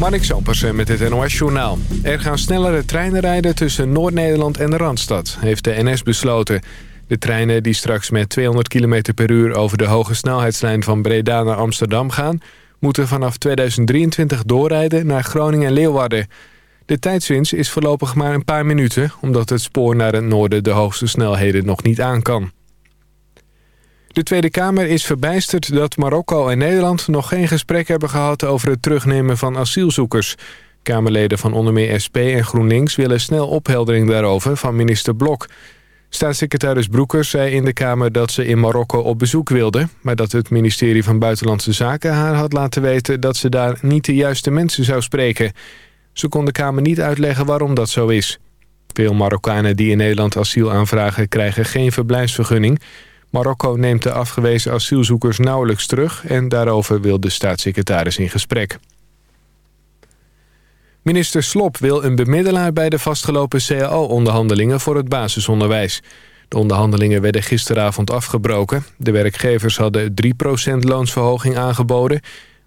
Mark Zampersen met het NOS Journaal. Er gaan snellere treinen rijden tussen Noord-Nederland en de Randstad, heeft de NS besloten. De treinen die straks met 200 km per uur over de hoge snelheidslijn van Breda naar Amsterdam gaan... moeten vanaf 2023 doorrijden naar Groningen en Leeuwarden. De tijdswinst is voorlopig maar een paar minuten... omdat het spoor naar het noorden de hoogste snelheden nog niet aan kan. De Tweede Kamer is verbijsterd dat Marokko en Nederland... nog geen gesprek hebben gehad over het terugnemen van asielzoekers. Kamerleden van onder meer SP en GroenLinks... willen snel opheldering daarover van minister Blok. Staatssecretaris Broekers zei in de Kamer dat ze in Marokko op bezoek wilde... maar dat het ministerie van Buitenlandse Zaken haar had laten weten... dat ze daar niet de juiste mensen zou spreken. Ze kon de Kamer niet uitleggen waarom dat zo is. Veel Marokkanen die in Nederland asiel aanvragen krijgen geen verblijfsvergunning... Marokko neemt de afgewezen asielzoekers nauwelijks terug... en daarover wil de staatssecretaris in gesprek. Minister Slop wil een bemiddelaar bij de vastgelopen CAO-onderhandelingen voor het basisonderwijs. De onderhandelingen werden gisteravond afgebroken. De werkgevers hadden 3% loonsverhoging aangeboden...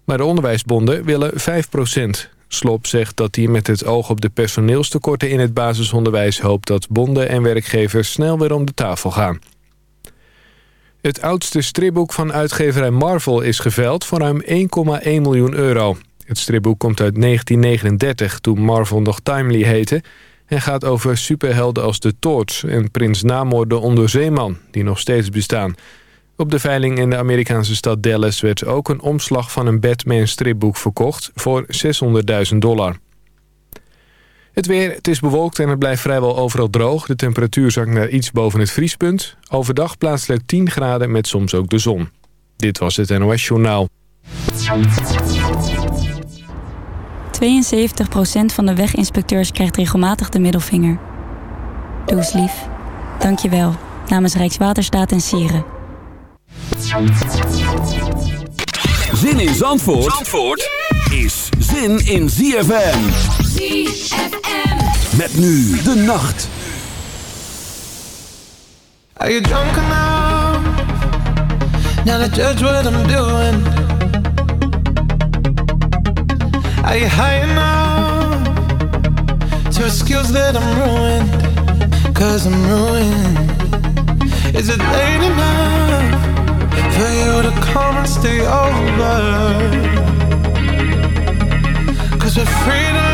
maar de onderwijsbonden willen 5%. Slop zegt dat hij met het oog op de personeelstekorten in het basisonderwijs hoopt dat bonden en werkgevers snel weer om de tafel gaan. Het oudste stripboek van uitgeverij Marvel is geveld voor ruim 1,1 miljoen euro. Het stripboek komt uit 1939, toen Marvel nog Timely heette... en gaat over superhelden als de Torch en Prins Namor de Onderzeeman... die nog steeds bestaan. Op de veiling in de Amerikaanse stad Dallas werd ook een omslag van een Batman stripboek verkocht... voor 600.000 dollar. Het weer, het is bewolkt en het blijft vrijwel overal droog. De temperatuur zakt naar iets boven het vriespunt. Overdag plaatselijk 10 graden met soms ook de zon. Dit was het NOS Journaal. 72% van de weginspecteurs krijgt regelmatig de middelvinger. Doe eens lief. Dank je wel. Namens Rijkswaterstaat en Sieren. Zin in Zandvoort, Zandvoort is zin in ZFM. ZFM. Met nu de nacht. Are you drunk enough? Now to judge what I'm doing. Are you high enough to excuse that I'm ruined? Cause I'm ruined. Is it late enough for you to come and stay over? Cause we're free to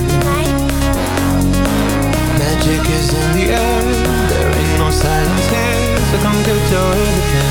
Magic is in the air, there ain't no science here, so come get your everything.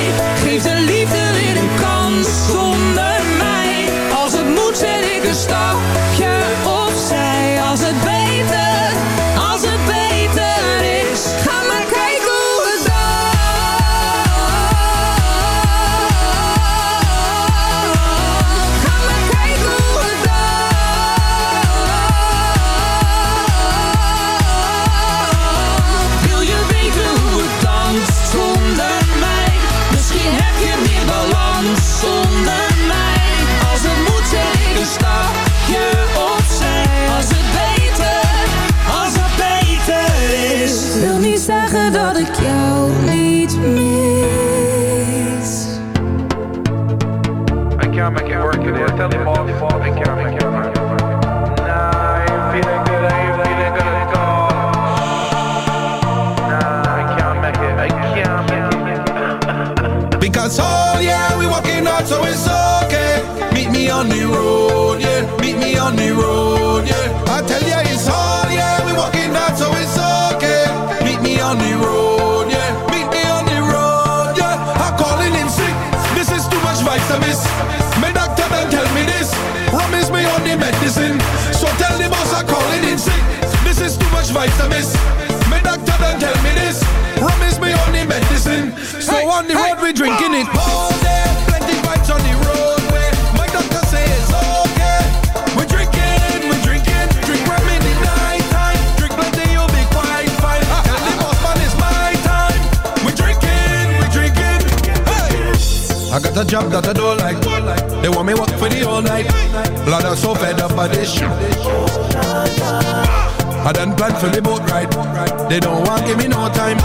miss. Doctor don't tell me this. Rum is only medicine. So hey, on the hey, we drinking it all day. Plenty on the roadway. My doctor it's okay. We drinking, we drinking. Drink rum in the. Drink plenty, you'll be quite the boss man it's my time. We drinking, we drinking. Hey. I got a job that I don't like. They want me work for the whole night. Blood, I'm so fed up by this shit. I done planned for the boat ride. They don't want give me no time,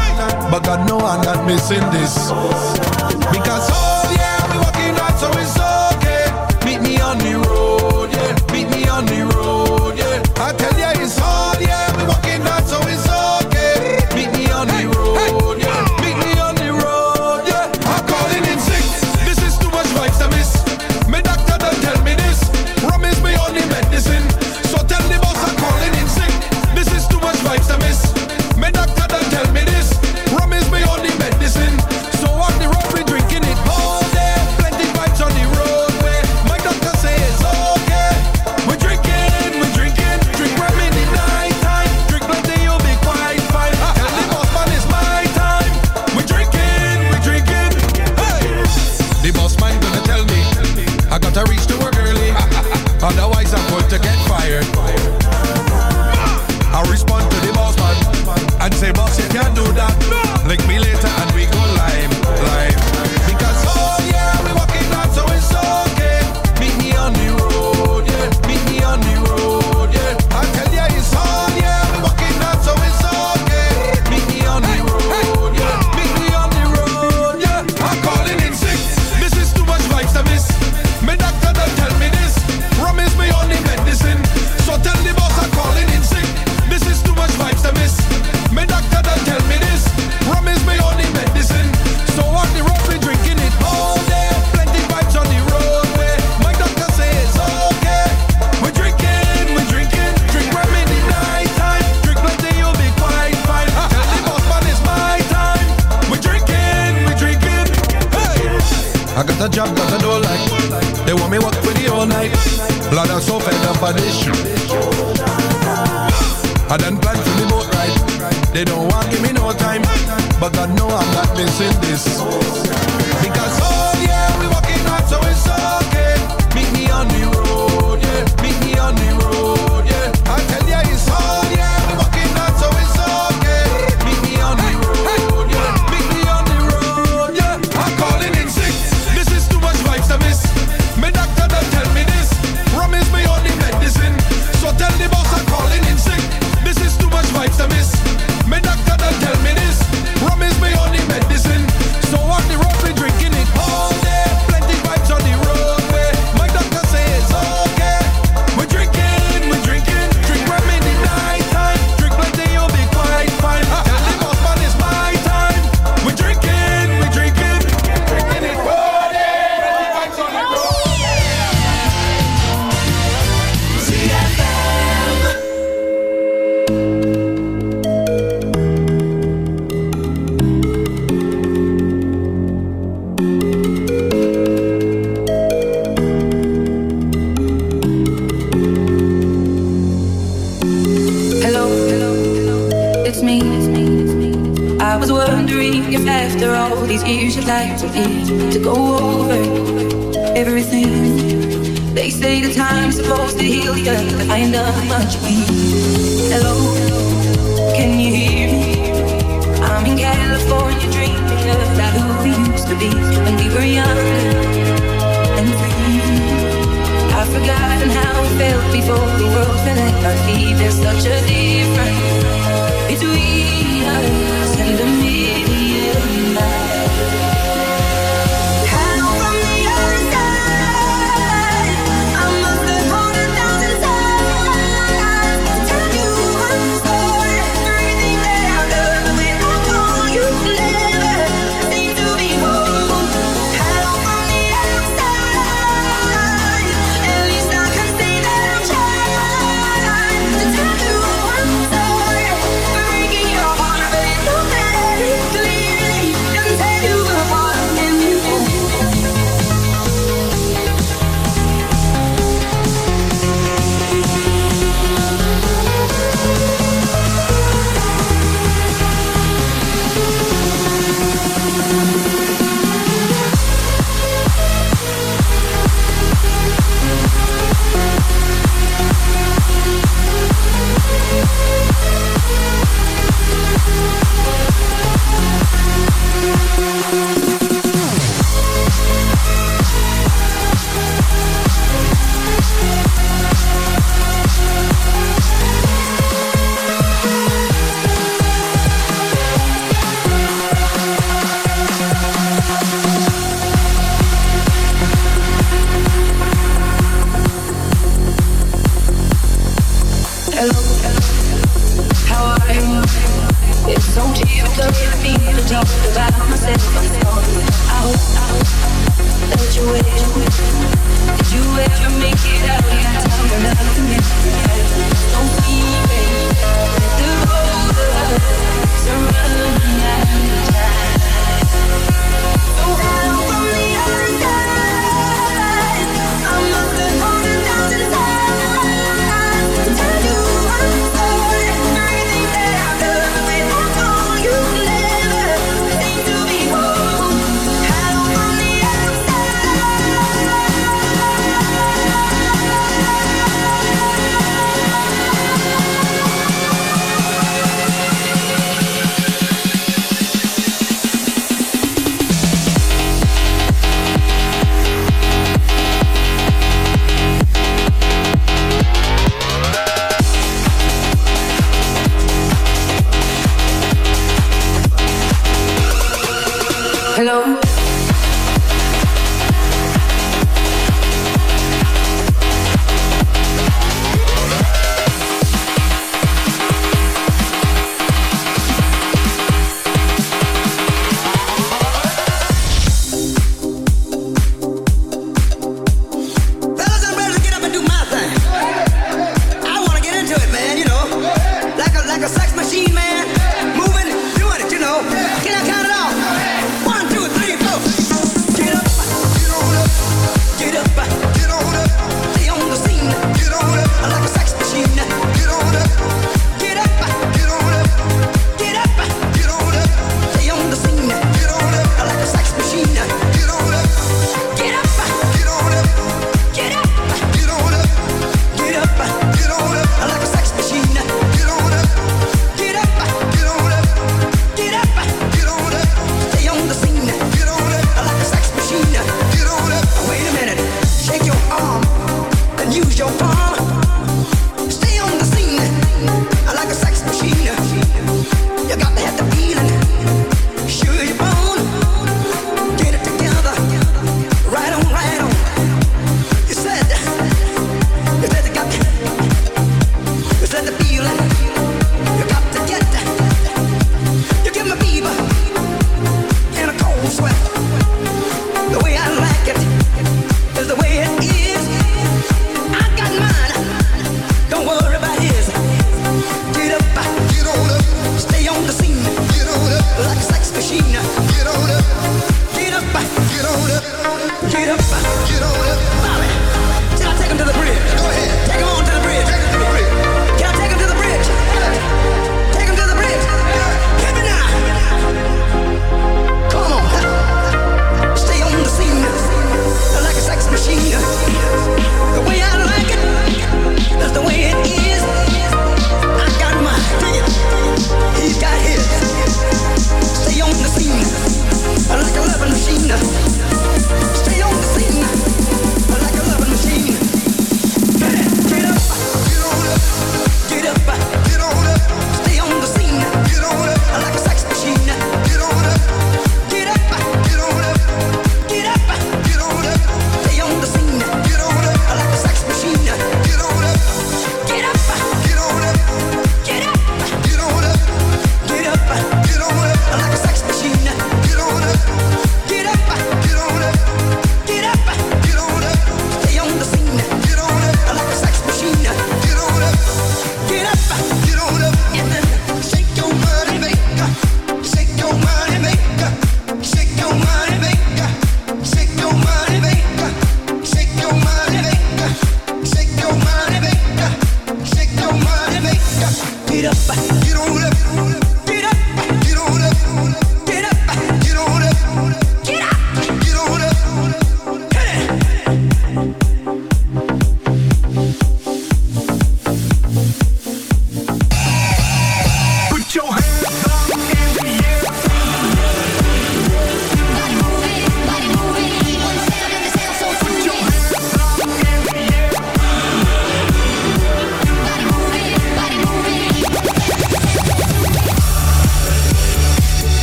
but God know I'm not missing this. Because oh yeah, we walking out, so it's okay. Meet me on the road. I got a job that I don't like They want me work for the all night. Blood I'm so fed up of this shit. I done planned for the boat ride. They don't want give me no time But God know I'm not missing this. Because oh yeah, we walking out so it's all There's such a difference between us.